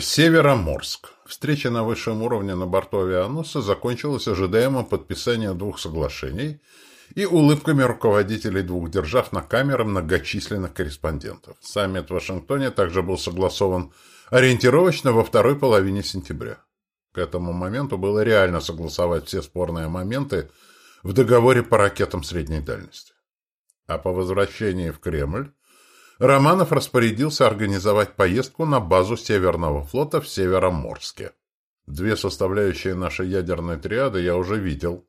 Североморск. Встреча на высшем уровне на борту авианосца закончилась ожидаемым подписанием двух соглашений и улыбками руководителей двух держав на камеры многочисленных корреспондентов. Саммит в Вашингтоне также был согласован ориентировочно во второй половине сентября. К этому моменту было реально согласовать все спорные моменты в договоре по ракетам средней дальности. А по возвращении в Кремль Романов распорядился организовать поездку на базу Северного флота в Североморске. Две составляющие нашей ядерной триады я уже видел.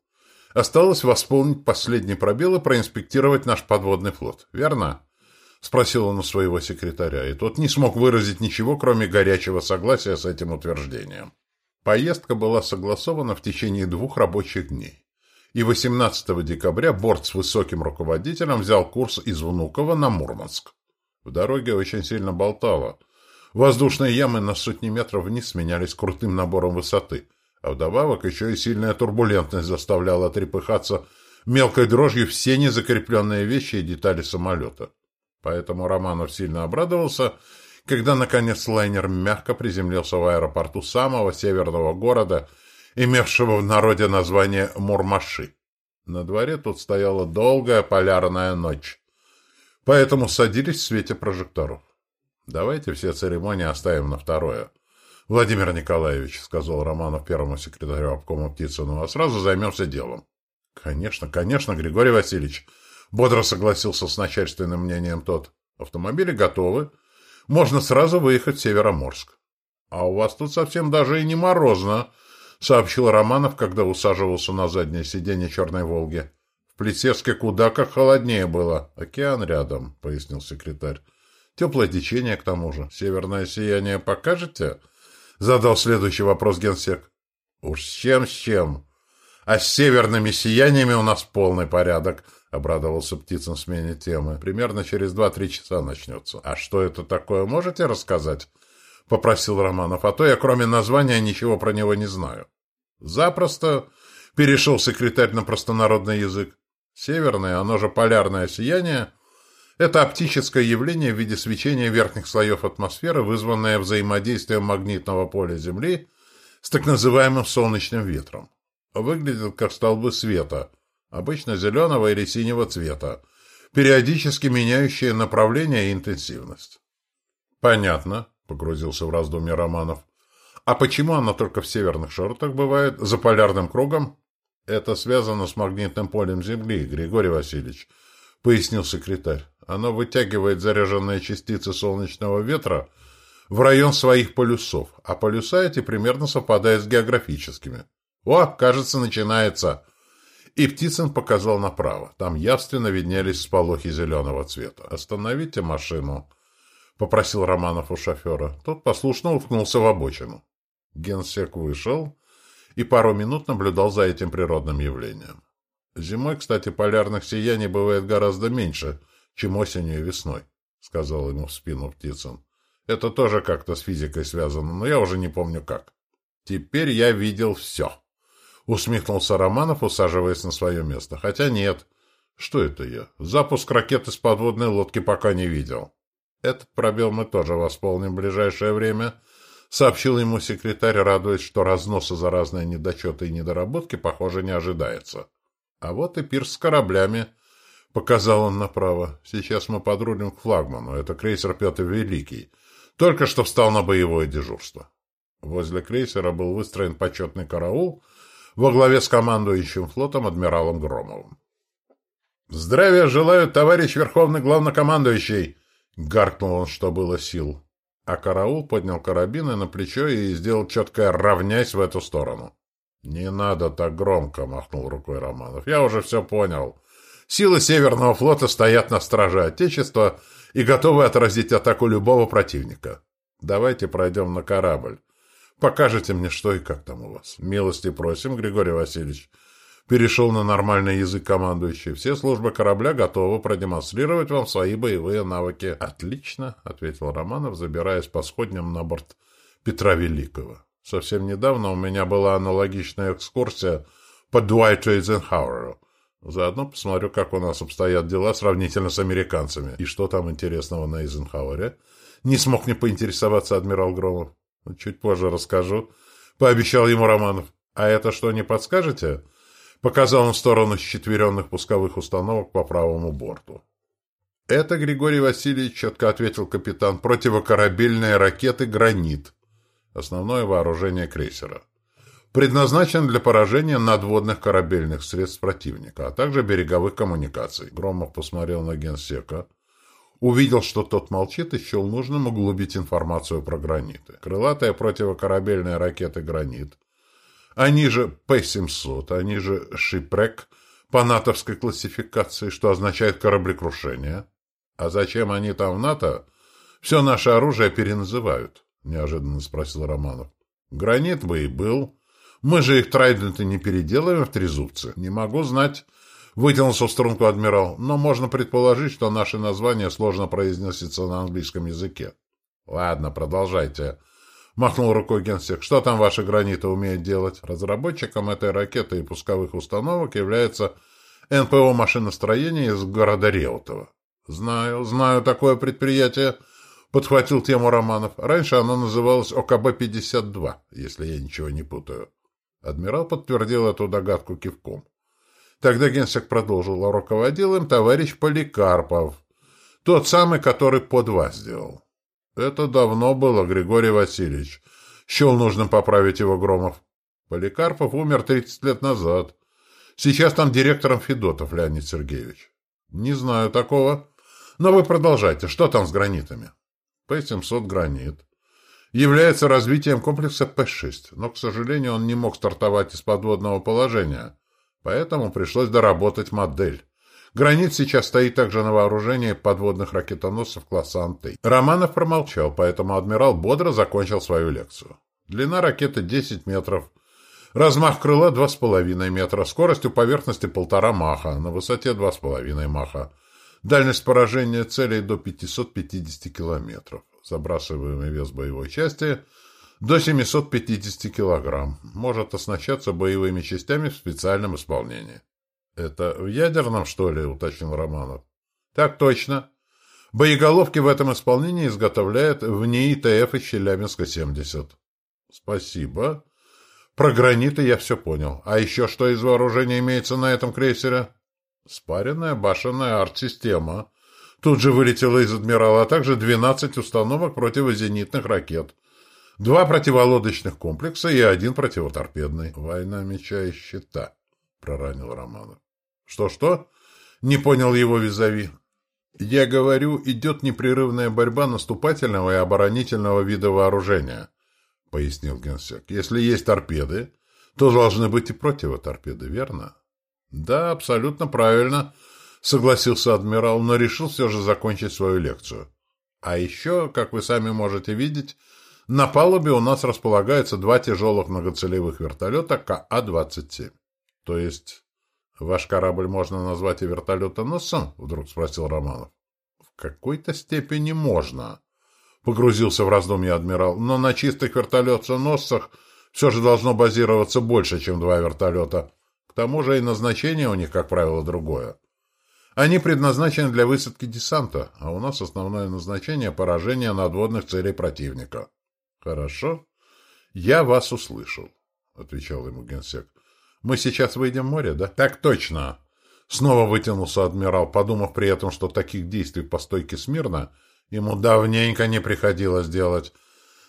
Осталось восполнить последний пробел и проинспектировать наш подводный флот. Верно? Спросил он у своего секретаря, и тот не смог выразить ничего, кроме горячего согласия с этим утверждением. Поездка была согласована в течение двух рабочих дней. И 18 декабря борт с высоким руководителем взял курс из Внуково на Мурманск. В дороге очень сильно болтало. Воздушные ямы на сотни метров вниз сменялись крутым набором высоты, а вдобавок еще и сильная турбулентность заставляла трепыхаться мелкой дрожью все незакрепленные вещи и детали самолета. Поэтому Романов сильно обрадовался, когда, наконец, лайнер мягко приземлился в аэропорту самого северного города, имевшего в народе название Мурмаши. На дворе тут стояла долгая полярная ночь поэтому садились в свете прожекторов. «Давайте все церемонии оставим на второе». «Владимир Николаевич», — сказал Романов первому секретарю обкома Птицыну, — «а сразу займемся делом». «Конечно, конечно, Григорий Васильевич», — бодро согласился с начальственным мнением тот. «Автомобили готовы. Можно сразу выехать в Североморск». «А у вас тут совсем даже и не морозно», — сообщил Романов, когда усаживался на заднее сиденье «Черной Волги». В Плесецке куда как холоднее было. Океан рядом, — пояснил секретарь. Теплое течение, к тому же. Северное сияние покажете? Задал следующий вопрос генсек. Уж с чем, с чем. А с северными сияниями у нас полный порядок, — обрадовался Птицын смене темы. Примерно через два-три часа начнется. А что это такое, можете рассказать? — попросил Романов. А то я, кроме названия, ничего про него не знаю. Запросто перешел секретарь на простонародный язык. Северное, оно же полярное сияние, это оптическое явление в виде свечения верхних слоев атмосферы, вызванное взаимодействием магнитного поля Земли с так называемым солнечным ветром. Выглядит как столбы света, обычно зеленого или синего цвета, периодически меняющие направление и интенсивность. «Понятно», — погрузился в раздумья Романов. «А почему оно только в северных широтах бывает, за полярным кругом?» «Это связано с магнитным полем Земли, Григорий Васильевич», — пояснил секретарь. «Оно вытягивает заряженные частицы солнечного ветра в район своих полюсов, а полюса эти примерно совпадают с географическими. О, кажется, начинается!» И Птицын показал направо. Там явственно виднелись сполохи зеленого цвета. «Остановите машину», — попросил Романов у шофера. Тот послушно уткнулся в обочину. Генсек вышел и пару минут наблюдал за этим природным явлением. Зимой, кстати, полярных сияний бывает гораздо меньше, чем осенью и весной, — сказал ему в спину Птицын. Это тоже как-то с физикой связано, но я уже не помню как. Теперь я видел все. Усмехнулся Романов, усаживаясь на свое место. Хотя нет. Что это я? Запуск ракеты с подводной лодки пока не видел. Этот пробел мы тоже восполним в ближайшее время, сообщил ему секретарь, радуясь, что разноса за разные недочеты и недоработки, похоже, не ожидается. А вот и пирс с кораблями, — показал он направо. Сейчас мы подрулим к флагману, это крейсер Петр Великий. Только что встал на боевое дежурство. Возле крейсера был выстроен почетный караул во главе с командующим флотом адмиралом Громовым. «Здравия желаю, товарищ Верховный Главнокомандующий!» — гаркнул он, что было сил. А караул поднял карабины на плечо и сделал четкое «равняйсь в эту сторону». «Не надо так громко», — махнул рукой Романов. «Я уже все понял. Силы Северного флота стоят на страже Отечества и готовы отразить атаку любого противника. Давайте пройдем на корабль. Покажите мне, что и как там у вас. Милости просим, Григорий Васильевич перешел на нормальный язык командующий. Все службы корабля готовы продемонстрировать вам свои боевые навыки. Отлично, ответил Романов, забираясь по сходням на борт Петра Великого. Совсем недавно у меня была аналогичная экскурсия по Дуайту Эйзенхауэру. Заодно посмотрю, как у нас обстоят дела сравнительно с американцами. И что там интересного на Эйзенхауэре? Не смог не поинтересоваться адмирал Громов. Чуть позже расскажу, — пообещал ему Романов. А это что, не подскажете? Показал он в сторону счетверенных пусковых установок по правому борту. Это, Григорий Васильевич, четко ответил капитан, противокорабельные ракеты «Гранит». Основное вооружение крейсера. Предназначен для поражения надводных корабельных средств противника, а также береговых коммуникаций. Громов посмотрел на генсека. Увидел, что тот молчит, и счел нужным углубить информацию про граниты. Крылатые противокорабельные ракеты «Гранит». Они же П-700, они же «Шипрек» по натовской классификации, что означает кораблекрушение. А зачем они там в НАТО? Все наше оружие переназывают, неожиданно спросил Романов. Гранит бы и был. Мы же их трайденты не переделаем в трезубцы. Не могу знать. Вытянулся в струнку адмирал, но можно предположить, что наше название сложно произносится на английском языке. Ладно, продолжайте. Махнул рукой генсек. Что там ваши граниты умеют делать? Разработчиком этой ракеты и пусковых установок является НПО машиностроения из города Реутово. Знаю, знаю такое предприятие, подхватил тему Романов. Раньше оно называлось ОКБ-52, если я ничего не путаю. Адмирал подтвердил эту догадку кивком. Тогда генсек продолжил, а руководил им товарищ Поликарпов, тот самый, который под вас сделал. Это давно было, Григорий Васильевич. Счел нужным поправить его Громов. Поликарпов умер 30 лет назад. Сейчас там директором Федотов Леонид Сергеевич. Не знаю такого. Но вы продолжайте. Что там с гранитами? П-700 гранит является развитием комплекса П-6, но, к сожалению, он не мог стартовать из подводного положения, поэтому пришлось доработать модель. Гранит сейчас стоит также на вооружении подводных ракетоносцев класса «Антей». Романов промолчал, поэтому адмирал бодро закончил свою лекцию. Длина ракеты 10 метров, размах крыла 2,5 метра, скорость у поверхности полтора маха, на высоте 2,5 маха, дальность поражения целей до 550 километров забрасываемый вес боевой части до 750 кг, может оснащаться боевыми частями в специальном исполнении. «Это в ядерном, что ли?» — уточнил Романов. «Так точно. Боеголовки в этом исполнении изготовляют в НИИ ТФ из Челябинска-70». «Спасибо. Про граниты я все понял. А еще что из вооружения имеется на этом крейсере?» «Спаренная башенная арт-система», Тут же вылетело из «Адмирала», а также 12 установок противозенитных ракет, два противолодочных комплекса и один противоторпедный. «Война меча и щита», — проранил Романов. «Что-что?» — не понял его визави. «Я говорю, идет непрерывная борьба наступательного и оборонительного вида вооружения», — пояснил генсек. «Если есть торпеды, то должны быть и противоторпеды, верно?» «Да, абсолютно правильно», согласился адмирал, но решил все же закончить свою лекцию. А еще, как вы сами можете видеть, на палубе у нас располагаются два тяжелых многоцелевых вертолета КА-27. То есть, ваш корабль можно назвать и вертолетоносцем? Вдруг спросил Романов. В какой-то степени можно, погрузился в раздумье адмирал, но на чистых вертолетоносцах все же должно базироваться больше, чем два вертолета. К тому же и назначение у них, как правило, другое. Они предназначены для высадки десанта, а у нас основное назначение – поражение надводных целей противника. – Хорошо. Я вас услышал, – отвечал ему генсек. – Мы сейчас выйдем в море, да? – Так точно. Снова вытянулся адмирал, подумав при этом, что таких действий по стойке смирно ему давненько не приходилось делать.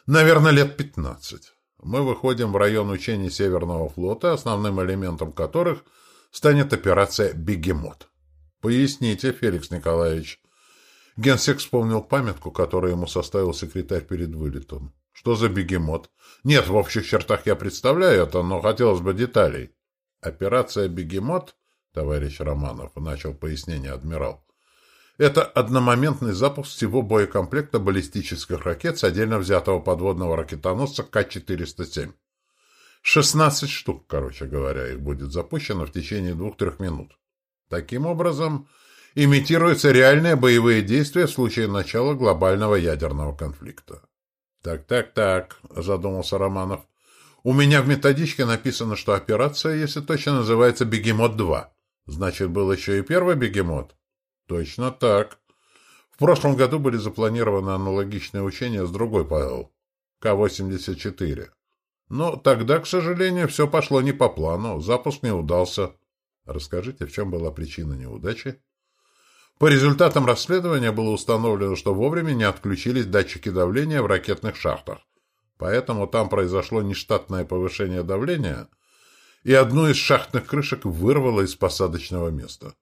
Наверное, лет пятнадцать. Мы выходим в район учений Северного флота, основным элементом которых станет операция «Бегемот». «Поясните, Феликс Николаевич». Генсек вспомнил памятку, которую ему составил секретарь перед вылетом. «Что за бегемот?» «Нет, в общих чертах я представляю это, но хотелось бы деталей». «Операция «Бегемот», товарищ Романов, начал пояснение адмирал, это одномоментный запуск всего боекомплекта баллистических ракет с отдельно взятого подводного ракетоносца К-407. 16 штук, короче говоря, их будет запущено в течение двух-трех минут. Таким образом, имитируются реальные боевые действия в случае начала глобального ядерного конфликта. «Так, так, так», — задумался Романов. «У меня в методичке написано, что операция, если точно, называется «Бегемот-2». Значит, был еще и первый «Бегемот»?» «Точно так. В прошлом году были запланированы аналогичные учения с другой ПЛ. К-84. Но тогда, к сожалению, все пошло не по плану, запуск не удался. Расскажите, в чем была причина неудачи? По результатам расследования было установлено, что вовремя не отключились датчики давления в ракетных шахтах. Поэтому там произошло нештатное повышение давления, и одну из шахтных крышек вырвало из посадочного места.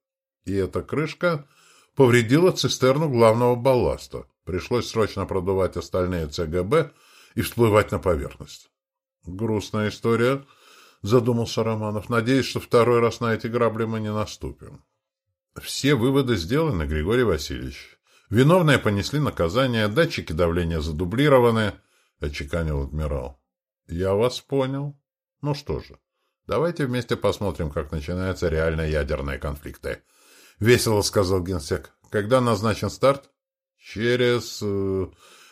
И эта крышка повредила цистерну главного балласта. Пришлось срочно продувать остальные ЦГБ и всплывать на поверхность. Грустная история, задумался Романов. Надеюсь, что второй раз на эти грабли мы не наступим. Все выводы сделаны, Григорий Васильевич. Виновные понесли наказание, датчики давления задублированы, отчеканил адмирал. Я вас понял. Ну что же, давайте вместе посмотрим, как начинаются реальные ядерные конфликты. Весело сказал генсек. Когда назначен старт? Через... Э,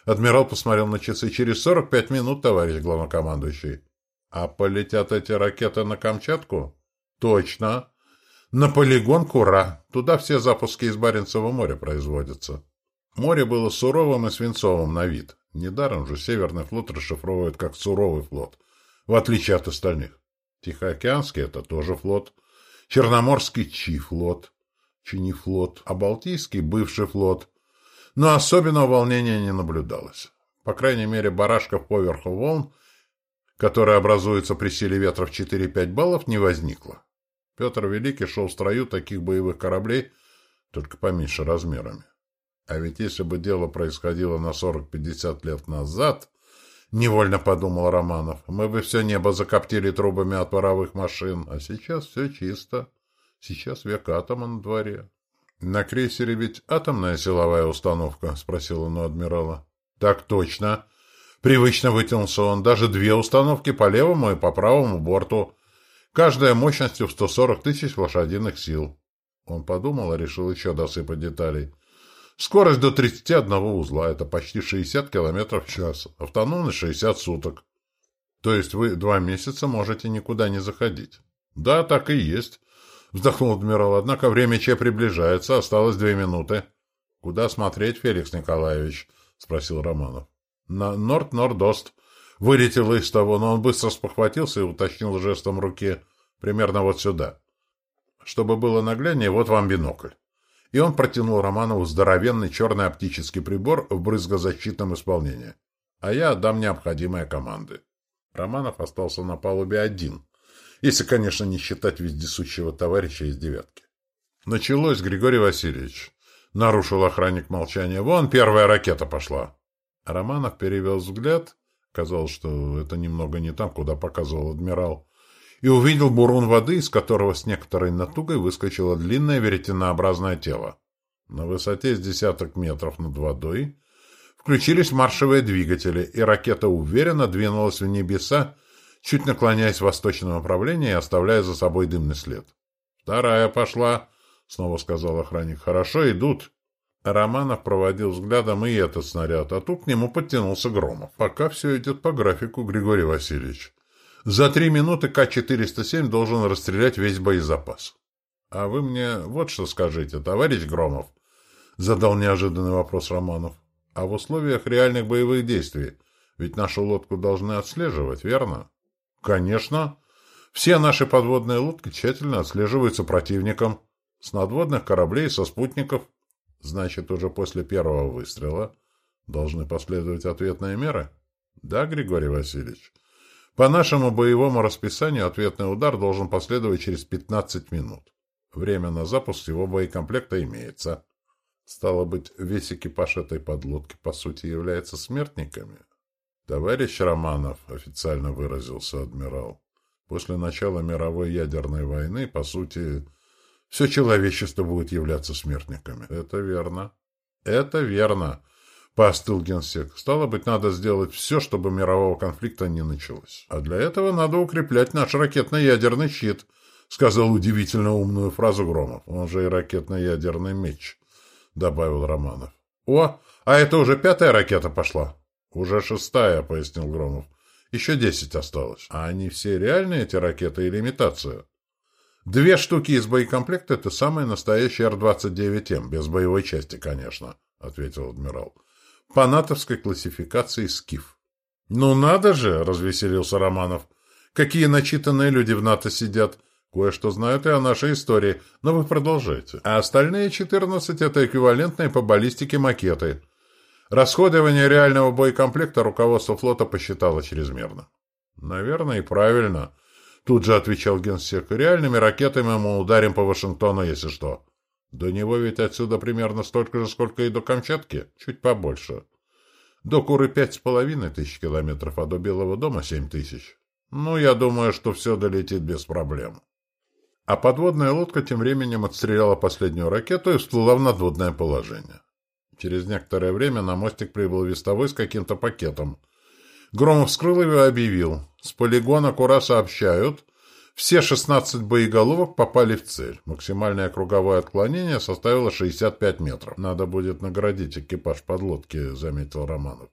адмирал посмотрел на часы. Через сорок пять минут, товарищ главнокомандующий. А полетят эти ракеты на Камчатку? Точно. На полигон Кура. Туда все запуски из Баренцева моря производятся. Море было суровым и свинцовым на вид. Недаром же Северный флот расшифровывают как суровый флот, в отличие от остальных. Тихоокеанский — это тоже флот. Черноморский — Чи флот. Чини флот. А Балтийский — бывший флот. Но особенного волнения не наблюдалось. По крайней мере, барашков поверху волн которая образуется при силе ветра в 4-5 баллов, не возникла. Петр Великий шел в строю таких боевых кораблей, только поменьше размерами. А ведь если бы дело происходило на 40-50 лет назад, невольно подумал Романов, мы бы все небо закоптили трубами от паровых машин, а сейчас все чисто. Сейчас век атома на дворе. — На крейсере ведь атомная силовая установка? — спросил он у адмирала. — Так точно. Привычно вытянулся он. Даже две установки по левому и по правому борту. Каждая мощностью в 140 тысяч лошадиных сил. Он подумал и решил еще досыпать деталей. Скорость до 31 узла. Это почти 60 километров в час. Автономность 60 суток. То есть вы два месяца можете никуда не заходить. Да, так и есть. Вздохнул адмирал. Однако время Че приближается. Осталось две минуты. Куда смотреть, Феликс Николаевич? Спросил Романов. На норд-нордост. Вылетело из того, но он быстро спохватился и уточнил жестом руки примерно вот сюда. Чтобы было нагляднее, вот вам бинокль. И он протянул Романову здоровенный черный оптический прибор в брызгозащитном исполнении. А я отдам необходимые команды. Романов остался на палубе один, если, конечно, не считать вездесущего товарища из девятки. Началось, Григорий Васильевич. Нарушил охранник молчание. Вон первая ракета пошла. Романов перевел взгляд, казалось, что это немного не там, куда показывал адмирал, и увидел бурун воды, из которого с некоторой натугой выскочило длинное веретенообразное тело. На высоте с десяток метров над водой включились маршевые двигатели, и ракета уверенно двинулась в небеса, чуть наклоняясь в восточном направлении и оставляя за собой дымный след. «Вторая пошла», — снова сказал охранник. «Хорошо идут». Романов проводил взглядом и этот снаряд, а тут к нему подтянулся Громов. Пока все идет по графику, Григорий Васильевич. За три минуты К-407 должен расстрелять весь боезапас. — А вы мне вот что скажите, товарищ Громов? — задал неожиданный вопрос Романов. — А в условиях реальных боевых действий ведь нашу лодку должны отслеживать, верно? — Конечно. Все наши подводные лодки тщательно отслеживаются противником. С надводных кораблей, со спутников — Значит, уже после первого выстрела должны последовать ответные меры? Да, Григорий Васильевич? По нашему боевому расписанию ответный удар должен последовать через 15 минут. Время на запуск его боекомплекта имеется. Стало быть, весь экипаж этой подлодки, по сути, является смертниками? Товарищ Романов, официально выразился адмирал, после начала мировой ядерной войны, по сути, все человечество будет являться смертниками. Это верно. Это верно, поостыл генсек. Стало быть, надо сделать все, чтобы мирового конфликта не началось. А для этого надо укреплять наш ракетно-ядерный щит, сказал удивительно умную фразу Громов. Он же и ракетно-ядерный меч, добавил Романов. О, а это уже пятая ракета пошла. Уже шестая, пояснил Громов. Еще десять осталось. А они все реальные, эти ракеты, или имитация? Две штуки из боекомплекта — это самый настоящий Р-29М, без боевой части, конечно, — ответил адмирал. По натовской классификации «Скиф». «Ну надо же!» — развеселился Романов. «Какие начитанные люди в НАТО сидят! Кое-что знают и о нашей истории, но вы продолжайте. А остальные 14 — это эквивалентные по баллистике макеты. Расходование реального боекомплекта руководство флота посчитало чрезмерно». «Наверное, и правильно», — тут же отвечал генсек. «Реальными ракетами мы ударим по Вашингтону, если что. До него ведь отсюда примерно столько же, сколько и до Камчатки, чуть побольше». До Куры пять с половиной тысяч километров, а до Белого дома семь тысяч. Ну, я думаю, что все долетит без проблем. А подводная лодка тем временем отстреляла последнюю ракету и всплыла в надводное положение. Через некоторое время на мостик прибыл вестовой с каким-то пакетом. Громов вскрыл его и объявил. С полигона Кура сообщают, все 16 боеголовок попали в цель. Максимальное круговое отклонение составило 65 метров. Надо будет наградить экипаж подлодки, заметил Романов.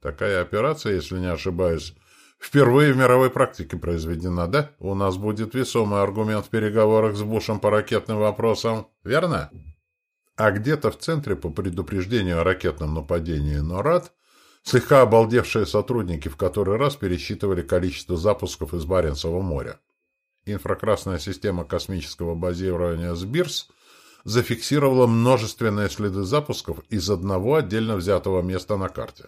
Такая операция, если не ошибаюсь, впервые в мировой практике произведена, да? У нас будет весомый аргумент в переговорах с Бушем по ракетным вопросам, верно? А где-то в центре по предупреждению о ракетном нападении НОРАД слегка обалдевшие сотрудники в который раз пересчитывали количество запусков из Баренцева моря. Инфракрасная система космического базирования «Сбирс» зафиксировала множественные следы запусков из одного отдельно взятого места на карте.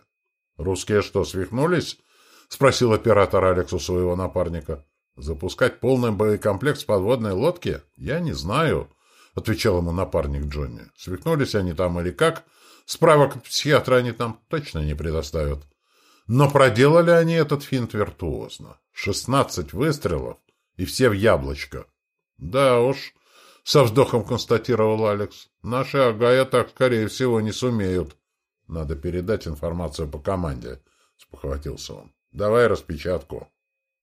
«Русские что, свихнулись?» — спросил оператор Алекс у своего напарника. «Запускать полный боекомплект с подводной лодки? Я не знаю», — отвечал ему напарник Джонни. «Свихнулись они там или как? Справок психиатра они там точно не предоставят». Но проделали они этот финт виртуозно. Шестнадцать выстрелов — и все в яблочко. Да уж, со вздохом констатировал Алекс. Наши Агая так, скорее всего, не сумеют. Надо передать информацию по команде, спохватился он. Давай распечатку.